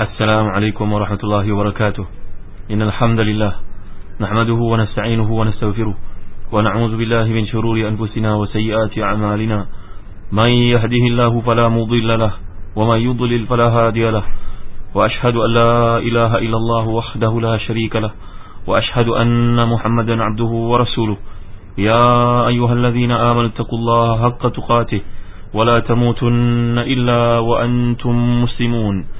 السلام عليكم ورحمة الله وبركاته. إن الحمد لله نحمده ونستعينه ونستغفره ونعوذ بالله من شرور أنفسنا وسيئات أعمالنا. من يهده الله فلا مضل له ومن يضلل فلا هادي له. وأشهد أن لا إله إلا الله وحده لا شريك له. وأشهد أن محمدا عبده ورسوله. يا أيها الذين آمنوا اتقوا الله حق تقاته ولا تموتن إلا وأنتم مسلمون.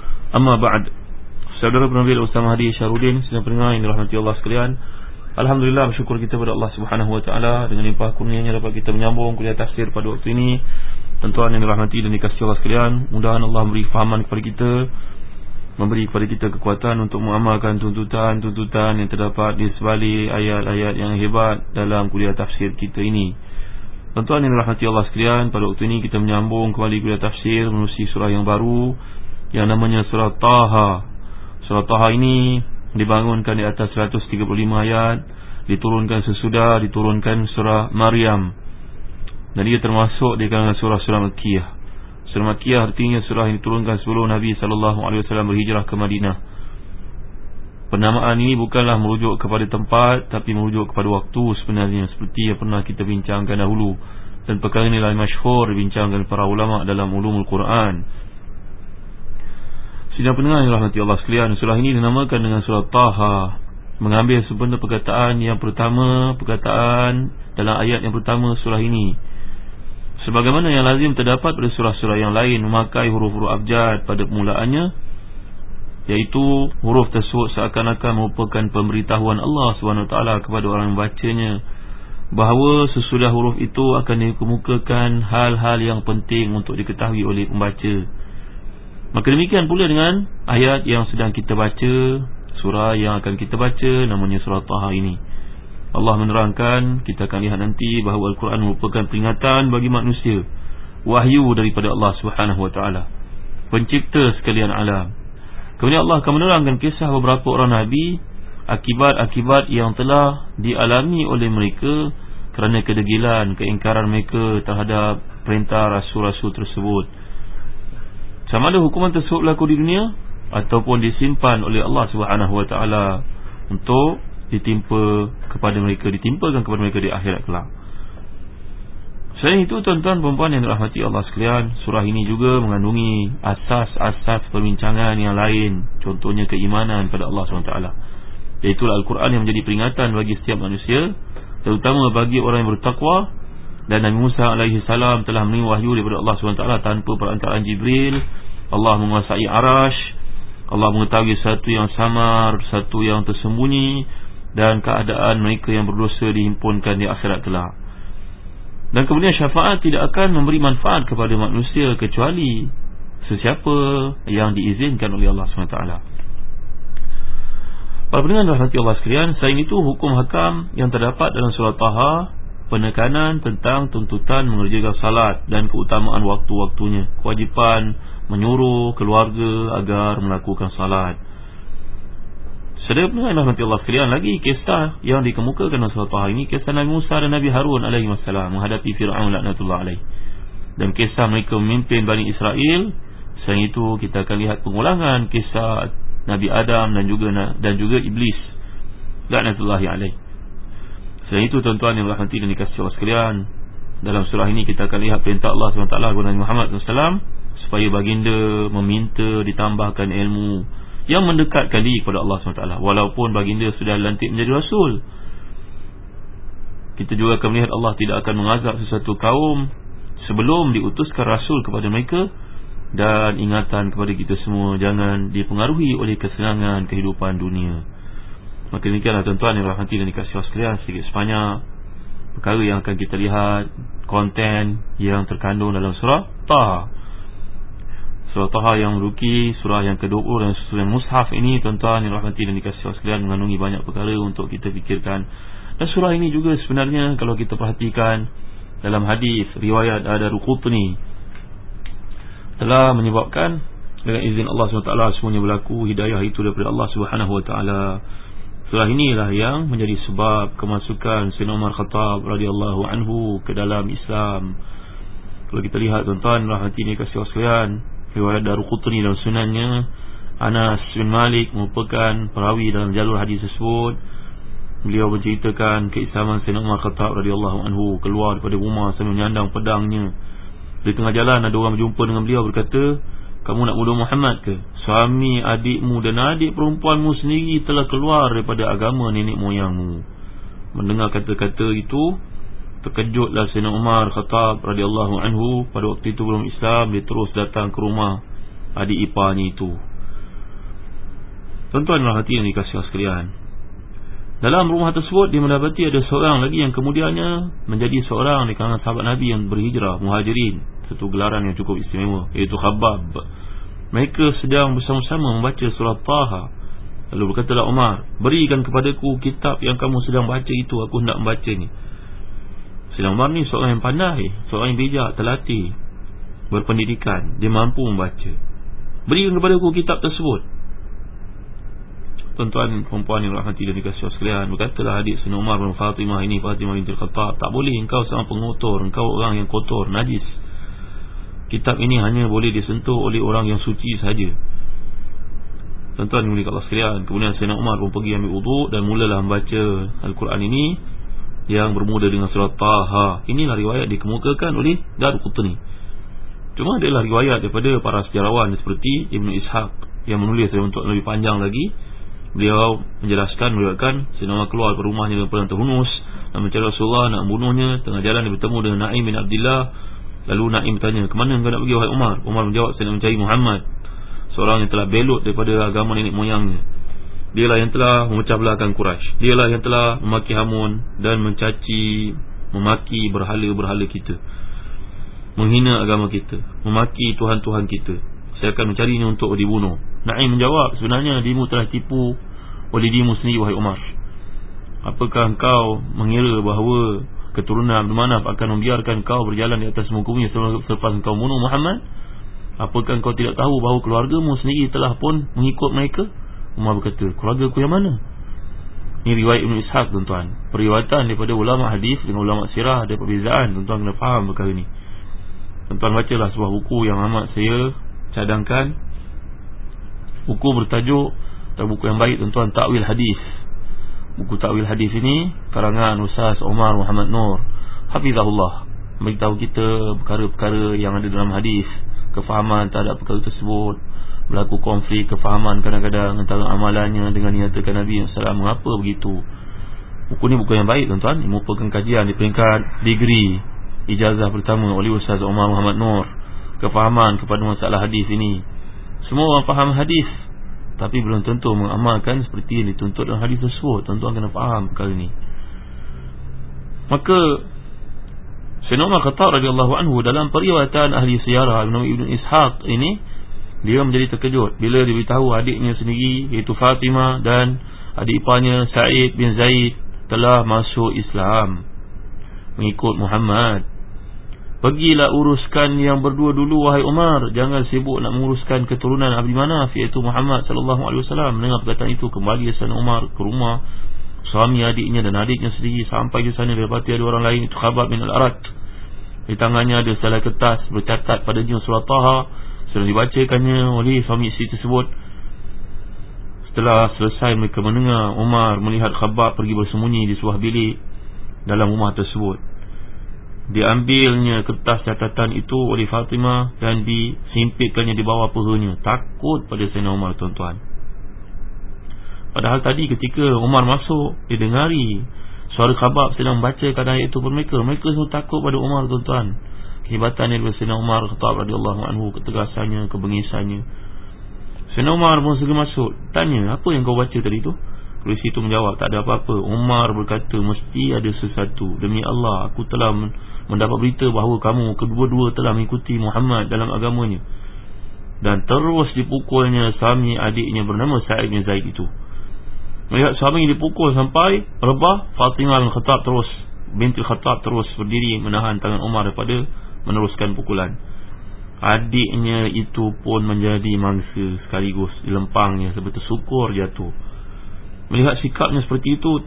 Amma ba'd. Saudara penampil Ustaz Mahdi Syarudin Sedang peringat yang dirahmati Allah sekalian. Alhamdulillah bersyukur kita kepada Allah Subhanahu Wa Taala. Dengan limpah kurnianya dapat kita menyambung kuliah tafsir pada waktu ini. Tentuan yang dirahmati dan dikasih Allah sekalian Mudahan Allah memberi fahaman kepada kita Memberi kepada kita kekuatan untuk mengamalkan tuntutan-tuntutan Yang terdapat di sebalik ayat-ayat yang hebat dalam kuliah tafsir kita ini. Tentuan yang dirahmati Allah sekalian Pada waktu ini kita menyambung kembali kuliah tafsir menerusi surah yang baru. Yang namanya surah Taha Surah Taha ini dibangunkan di atas 135 ayat Diturunkan sesudah diturunkan surah Maryam dan dia termasuk di kalangan surah-surah Makkiyah. Surah Makkiyah artinya surah yang diturunkan sebelum Nabi SAW berhijrah ke Madinah. Penamaan ini bukanlah merujuk kepada tempat tapi merujuk kepada waktu sebenarnya seperti yang pernah kita bincangkan dahulu dan perkara ini adalah masyhur dibincangkan para ulama dalam ulumul Quran. Sidang pendengar yang rahmati Allah sekalian, surah ini dinamakan dengan surah Taha. Mengambil sebenarnya perkataan yang pertama perkataan dalam ayat yang pertama surah ini. Sebagaimana yang lazim terdapat pada surah-surah yang lain memakai huruf-huruf abjad pada permulaannya Iaitu huruf tersebut seakan-akan merupakan pemberitahuan Allah SWT kepada orang yang membacanya Bahawa sesudah huruf itu akan dikemukakan hal-hal yang penting untuk diketahui oleh pembaca Maka demikian pula dengan ayat yang sedang kita baca Surah yang akan kita baca namanya surah Taha ini. Allah menerangkan kita akan lihat nanti bahawa Al-Quran merupakan peringatan bagi manusia wahyu daripada Allah Taala pencipta sekalian alam. Kemudian Allah akan menerangkan kisah beberapa orang nabi akibat-akibat yang telah dialami oleh mereka kerana kedegilan keingkaran mereka terhadap perintah rasul-rasul tersebut sama ada hukuman tersebut berlaku di dunia ataupun disimpan oleh Allah Subhanahu Wa Taala untuk ditimpa kepada mereka ditimpakan kepada mereka di akhirat kelak. Selain itu tuan-tuan perempuan yang dirahmati Allah sekalian, surah ini juga mengandungi asas-asas perbincangan yang lain, contohnya keimanan pada Allah SWT. Iaitu Al-Quran yang menjadi peringatan bagi setiap manusia, terutama bagi orang yang bertakwa dan Nabi Musa alaihi salam telah menerima wahyu daripada Allah SWT tanpa perantaraan Jibril. Allah menguasai arash, Allah mengetahui satu yang samar, satu yang tersembunyi dan keadaan mereka yang berdosa dihimpunkan di akhirat kelak. Dan kemudian syafaat tidak akan memberi manfaat kepada manusia kecuali sesiapa yang diizinkan oleh Allah SWT. Para pendengar rahmati Allah sekalian, selain itu hukum hakam yang terdapat dalam surah Taha penekanan tentang tuntutan mengerjakan salat dan keutamaan waktu-waktunya, kewajipan menyuruh keluarga agar melakukan salat. Sedar pula nanti Allah sekalian lagi kisah yang dikemukakan dalam surah ini kisah Nabi Musa dan Nabi Harun alaihi wasallam menghadapi Firaun laknatullah alaihi. Dan kisah mereka memimpin Bani Israel selain itu kita akan lihat pengulangan kisah Nabi Adam dan juga dan juga iblis laknatullah alaihi. Selain itu tuan-tuan yang berhati dan dikasihi Allah sekalian dalam surah ini kita akan lihat perintah Allah SWT kepada Muhammad SAW supaya baginda meminta ditambahkan ilmu yang mendekatkan diri kepada Allah SWT walaupun baginda sudah lantik menjadi rasul kita juga akan melihat Allah tidak akan mengazab sesuatu kaum sebelum diutuskan rasul kepada mereka. Dan ingatan kepada kita semua jangan dipengaruhi oleh kesenangan kehidupan dunia maka demikianlah tuan-tuan yang rahmati dan dikasih sekalian sedikit sebanyak perkara yang akan kita lihat konten yang terkandung dalam surah Taha. Surah Taha yang meruki Surah yang ke-20 dan surah Mushaf ini Tuan-tuan yang rahmati dan dikasih Allah sekalian Mengandungi banyak perkara untuk kita fikirkan. Dan surah ini juga sebenarnya Kalau kita perhatikan Dalam hadis riwayat ada Rukutni Telah menyebabkan Dengan izin Allah SWT Semuanya berlaku hidayah itu daripada Allah SWT Surah inilah yang menjadi sebab Kemasukan Sayyidina Umar Khattab radhiyallahu anhu ke dalam Islam. Kalau kita lihat tuan-tuan Rahmati ini kasih Allah sekalian riwayat Daruqutni dalam sunannya Anas bin Malik merupakan perawi dalam jalur hadis tersebut. Beliau menceritakan keislaman Sayyidina Umar Khattab radhiyallahu anhu keluar daripada rumah sambil menyandang pedangnya. Di tengah jalan ada orang berjumpa dengan beliau berkata kamu nak bunuh Muhammad ke suami adikmu dan adik perempuanmu sendiri telah keluar daripada agama nenek moyangmu mendengar kata-kata itu Terkejutlah Sayyidina Umar Khattab radhiyallahu anhu pada waktu itu belum Islam dia terus datang ke rumah adik iparnya itu. Tuan-tuan dan hati yang dikasihi sekalian. Dalam rumah tersebut dia mendapati ada seorang lagi yang kemudiannya menjadi seorang di kalangan sahabat Nabi yang berhijrah, muhajirin. Satu gelaran yang cukup istimewa iaitu Khabbab. Mereka sedang bersama-sama membaca surah Taha. Lalu berkatalah Umar, berikan kepadaku kitab yang kamu sedang baca itu, aku hendak membaca ni. Sayyidina Umar ni seorang yang pandai Seorang yang bijak, terlatih Berpendidikan, dia mampu membaca Berikan kepada aku kitab tersebut Tuan-tuan, perempuan yang rahmati dan dikasih sekalian Berkatalah adik Sayyidina Umar dan Fatimah ini Fatimah binti Khattab Tak boleh engkau sama pengotor Engkau orang yang kotor, najis Kitab ini hanya boleh disentuh oleh orang yang suci saja. Tuan-tuan yang Allah sekalian Kemudian Sayyidina Umar pun pergi ambil uduk Dan mulalah membaca Al-Quran ini yang bermula dengan surah Taha. Inilah riwayat dikemukakan oleh Daruqutni. Cuma adalah riwayat daripada para sejarawan seperti Ibn Ishaq yang menulis untuk lebih panjang lagi. Beliau menjelaskan, meriwayatkan Sinama keluar ke rumahnya dengan perang terhunus dan mencari Rasulullah nak membunuhnya. Tengah jalan dia bertemu dengan Naim bin Abdullah. Lalu Naim bertanya, ke mana engkau nak pergi wahai Umar? Umar menjawab, saya nak mencari Muhammad. Seorang yang telah belot daripada agama nenek moyangnya. Dialah yang telah memecah belahkan Quraisy. Dialah yang telah memaki Hamun dan mencaci, memaki berhala-berhala kita. Menghina agama kita, memaki tuhan-tuhan kita. Saya akan mencarinya untuk dibunuh. Naim menjawab, sebenarnya dirimu telah tipu oleh dirimu sendiri wahai Umar. Apakah engkau mengira bahawa keturunan Abdul Manaf akan membiarkan kau berjalan di atas bumi selepas engkau bunuh Muhammad? Apakah engkau tidak tahu bahawa keluargamu sendiri telah pun mengikut mereka? Umar berkata Keluarga aku yang mana? Ini riwayat Ibn Ishaq tuan-tuan. Periwatan daripada ulama hadis Dengan ulama sirah Ada perbezaan. Tuan-tuan kena faham perkara ini. Tuan-tuan bacalah sebuah buku Yang amat saya cadangkan. Buku bertajuk buku yang baik tuan-tuan Takwil hadis Buku takwil hadis ini Karangan Ustaz Omar Muhammad Nur Hafizahullah Beritahu kita perkara-perkara yang ada dalam hadis Kefahaman terhadap perkara tersebut berlaku konflik kefahaman kadang-kadang antara amalannya dengan nyatakan Nabi SAW mengapa begitu? Buku ni buku yang baik tuan-tuan. Ini merupakan kajian di peringkat degree ijazah pertama oleh Ustaz Omar Muhammad Nur. Kefahaman kepada masalah hadis ini. Semua orang faham hadis tapi belum tentu mengamalkan seperti yang dituntut dalam hadis tersebut. Tuan-tuan kena faham perkara ini maka Sayyidina Umar Khattab radhiyallahu anhu dalam periwayatan ahli sejarah Ibn Ishaq ini dia menjadi terkejut bila diberitahu adiknya sendiri iaitu Fatimah dan adik iparnya Said bin Zaid telah masuk Islam. Mengikut Muhammad. Pergilah uruskan yang berdua dulu wahai Umar, jangan sibuk nak menguruskan keturunan Abi Manaf iaitu Muhammad sallallahu alaihi wasallam. Mendengar perkataan itu kembali Sayyidina Umar ke rumah. Suami adiknya dan adiknya sendiri sampai di sana. Dapati ada orang lain itu Khabab bin Al-Arat. Di tangannya ada selai kertas bercatat padanya surah Taha. Sudah dibacakannya oleh suami isteri tersebut. Setelah selesai mereka mendengar Umar melihat khabar pergi bersembunyi di sebuah bilik Dalam rumah tersebut Diambilnya kertas catatan itu oleh Fatimah Dan disimpitkannya di bawah pehanya Takut pada Sayyidina Umar tuan-tuan. Padahal tadi ketika Umar masuk Dia dengari Suara khabar sedang membaca keadaan itu pun mereka. Mereka semua takut pada Umar tuan-tuan. Kehebatan daripada Sayyidina Umar Khattab radhiyallahu anhu ketegasannya kebengisannya. Sayyidina Umar pun segera masuk. Tanya apa yang kau baca tadi tu polisi itu menjawab tak ada apa-apa. Umar berkata mesti ada sesuatu. Demi Allah aku telah mendapat berita bahawa kamu kedua-dua telah mengikuti Muhammad dalam agamanya. Dan terus dipukulnya suami adiknya bernama Sa'id bin Zaid itu. Melihat suami dipukul sampai rebah Fatimah bin Khattab terus binti Khattab terus berdiri menahan tangan Umar daripada meneruskan pukulan. Adiknya itu pun menjadi mangsa sekaligus dilempangnya seperti syukur jatuh melihat sikapnya seperti itu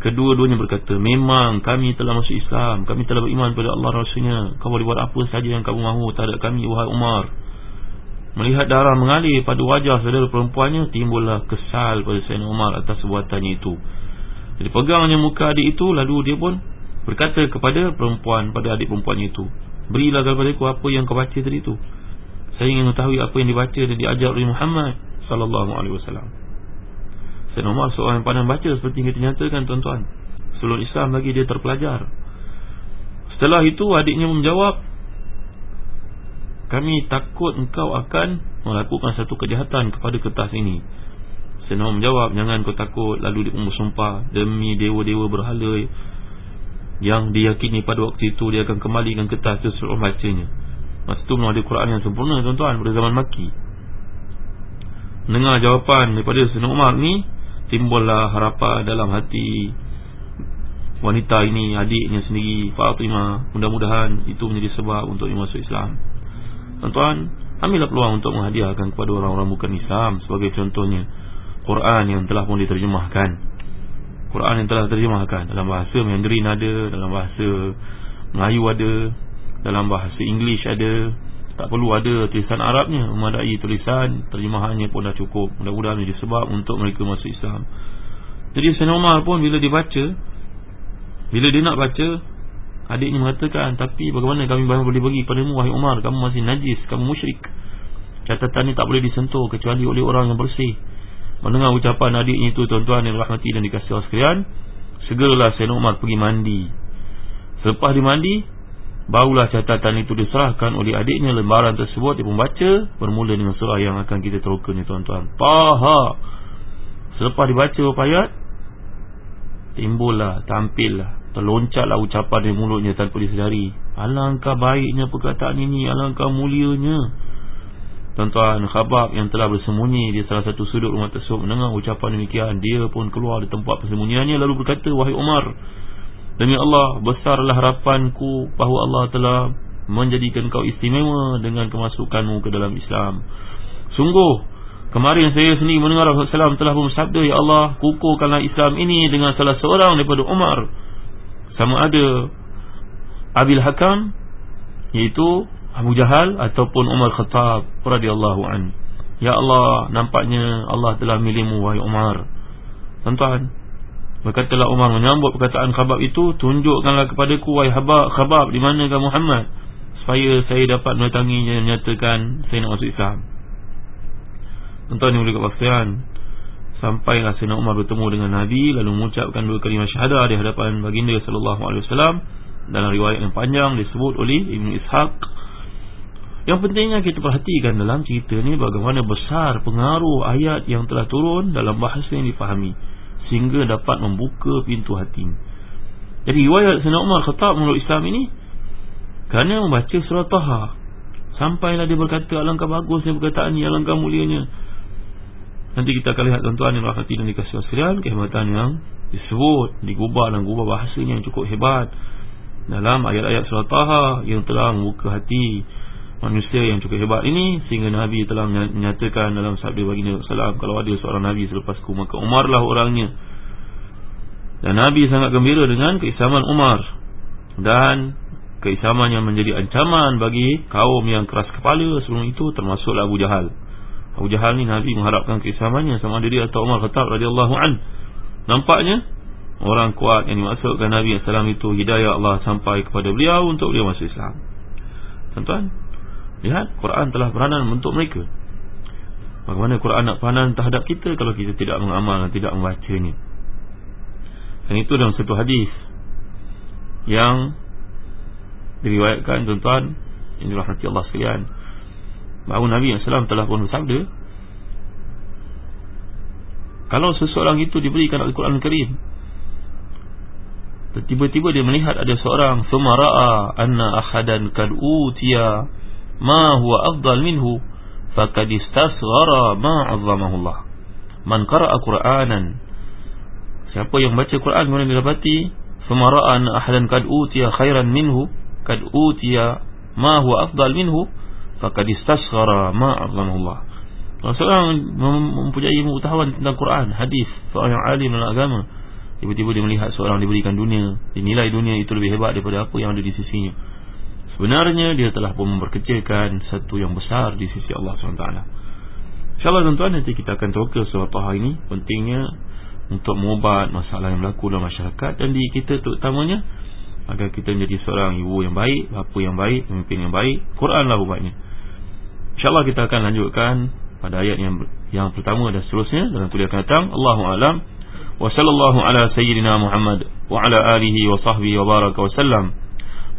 Kedua-duanya berkata Memang kami telah masuk Islam Kami telah beriman pada Allah Rasulnya. Kau boleh buat apa saja yang kamu mahu Tak kami wahai Umar. Melihat darah mengalir pada wajah saudara perempuannya Timbullah kesal pada Sayyidina Umar Atas sebuatannya itu. Jadi pegangnya muka adik itu Lalu dia pun berkata kepada perempuan Pada adik perempuannya itu Berilah kepada aku apa yang kau baca tadi itu. Saya ingin mengetahui apa yang dibaca Dan diajar oleh Muhammad Sallallahu alaihi wasallam Sayyidina Umar seorang yang pandang baca seperti yang kita nyatakan tuan-tuan. Seluruh Islam bagi dia terpelajar. Setelah itu adiknya menjawab Kami takut engkau akan melakukan satu kejahatan kepada kertas ini. Sayyidina Umar menjawab Jangan kau takut. Lalu dia pun bersumpah Demi dewa-dewa berhala Yang diyakini pada waktu itu Dia akan kembalikan kertas itu seluruh bacanya. Masa itu ada Quran yang sempurna tuan-tuan Pada zaman Maki Dengar jawapan daripada Sayyidina Umar ni timbullah harapan dalam hati wanita ini adiknya sendiri Fatimah. Mudah-mudahan itu menjadi sebab untuk masuk Islam. Tuan-tuan ambillah peluang untuk menghadiahkan kepada orang-orang bukan Islam sebagai contohnya Quran yang telah pun diterjemahkan. Quran yang telah diterjemahkan. Dalam bahasa Mandarin ada dalam bahasa Melayu ada dalam bahasa English ada tak perlu ada tulisan Arabnya. Memadai tulisan Terjemahannya pun dah cukup. Mudah-mudahan ini sebab Untuk mereka masuk Islam. Jadi Sayyidina Umar pun Bila dibaca Bila dia nak baca Adiknya mengatakan Tapi bagaimana kami boleh bagi padamu Wahai Umar? Kamu masih najis Kamu musyrik. Catatan ini tak boleh disentuh Kecuali oleh orang yang bersih. Mendengar ucapan adiknya itu Tuan-tuan yang rahmati dan dikasih Allah sekalian Segeralah Sayyidina Umar pergi mandi. Selepas dia mandi Barulah catatan itu diserahkan oleh adiknya lembaran tersebut dia membaca bermula dengan surah yang akan kita teroka ni tuan-tuan. Taha. Selepas dibaca beberapa ayat timbullah, tampillah, terloncatlah ucapan di mulutnya tanpa disedari. Alangkah baiknya perkataan ini, alangkah mulianya. Tuan-tuan, khabab yang telah bersembunyi di salah satu sudut rumah tersebut mendengar ucapan demikian, dia pun keluar dari tempat persembunyiannya lalu berkata, "Wahai Umar, Demi Allah besarlah harapanku bahawa Allah telah menjadikan kau istimewa dengan kemasukanmu ke dalam Islam. Sungguh kemarin saya sendiri mendengar Rasulullah SAW telah bersabda ya Allah kukuhkanlah Islam ini dengan salah seorang daripada Umar sama ada Abil Hakam iaitu Abu Jahal ataupun Umar Khattab radhiyallahu an. Ya Allah nampaknya Allah telah milihmu wahai Umar. Tuan-tuan Berkatalah Umar menyambut perkataan khabab itu Tunjukkanlah kepada ku Wahai khabab, khabab di manakah Muhammad? Supaya saya dapat mendatanginya Menyatakan saya nak masuk Islam. Tuan-tuan yang boleh kebaktian Sampailah Sayyidina Umar bertemu dengan Nabi Lalu mengucapkan dua kalimah syahadah Di hadapan baginda Wasallam Dalam riwayat yang panjang disebut oleh Ibn Ishaq. Yang pentingnya kita perhatikan dalam cerita ni Bagaimana besar pengaruh ayat yang telah turun Dalam bahasa yang dipahami sehingga dapat membuka pintu hati. Jadi riwayat Sayyidina Umar Khattab menurut Islam ini kerana membaca surah Taha sampailah dia berkata alangkah bagusnya perkataan ini alangkah mulianya. Nanti kita akan lihat tuan-tuan yang rahmati dan dikasih sekalian kehebatan yang disebut digubah dan gubah bahasanya yang cukup hebat dalam ayat-ayat surah Taha yang telah membuka hati manusia yang cukup hebat ini sehingga Nabi telah menyatakan dalam sabda baginda sallallahu kalau ada seorang nabi selepasku maka Umarlah orangnya. Dan Nabi sangat gembira dengan keislaman Umar dan keislaman yang menjadi ancaman bagi kaum yang keras kepala sebelum itu termasuklah Abu Jahal. Abu Jahal ni Nabi mengharapkan keislamannya sama ada dia atau Umar Khattab radhiyallahu an. Nampaknya orang kuat yang dimaksudkan Nabi sallallahu itu hidayah Allah sampai kepada beliau untuk dia masuk Islam. Tuan-tuan Lihat Quran telah peranan untuk mereka. Bagaimana Quran nak peranan terhadap kita Kalau kita tidak mengamal dan tidak membacanya? Dan itu dalam satu hadis Yang Diriwayatkan tuan-tuan Yang dirahmati Allah sekalian. Bahawa Nabi SAW telah pun bersabda Kalau seseorang itu diberikan Al-Quran Karim Tiba-tiba dia melihat ada seorang Sumara'a anna ahadan kad'utiya ma huwa afdal minhu faqad istasghara ma 'azzamahu Allah. Man qara'a qur'anan siapa yang baca Quran kemudian didapati famara'an ahadan qad utiya khairan minhu qad utiya ma huwa afdal minhu faqad istasghara ma 'azzamahu Allah. Seorang mempunyai ilmu pengetahuan tentang Quran, hadis, seorang yang alim dalam agama, tiba-tiba dia melihat seorang diberikan dunia, dinilai dunia itu lebih hebat daripada apa yang ada di sisinya. Sebenarnya dia telah pun memperkecilkan satu yang besar di sisi Allah SWT. InsyaAllah tuan-tuan nanti kita akan terukir surat Taha ini. Pentingnya untuk mengubat masalah yang berlaku dalam masyarakat dan di kita terutamanya agar kita menjadi seorang ibu yang baik, bapa yang baik, pemimpin yang baik. Quranlah ubatnya. InsyaAllah kita akan lanjutkan pada ayat yang yang pertama dan seterusnya dalam kuliah akan datang Allahu alam wa sallallahu ala sayyidina Muhammad wa ala alihi wa sahbihi wa baraka wa sallam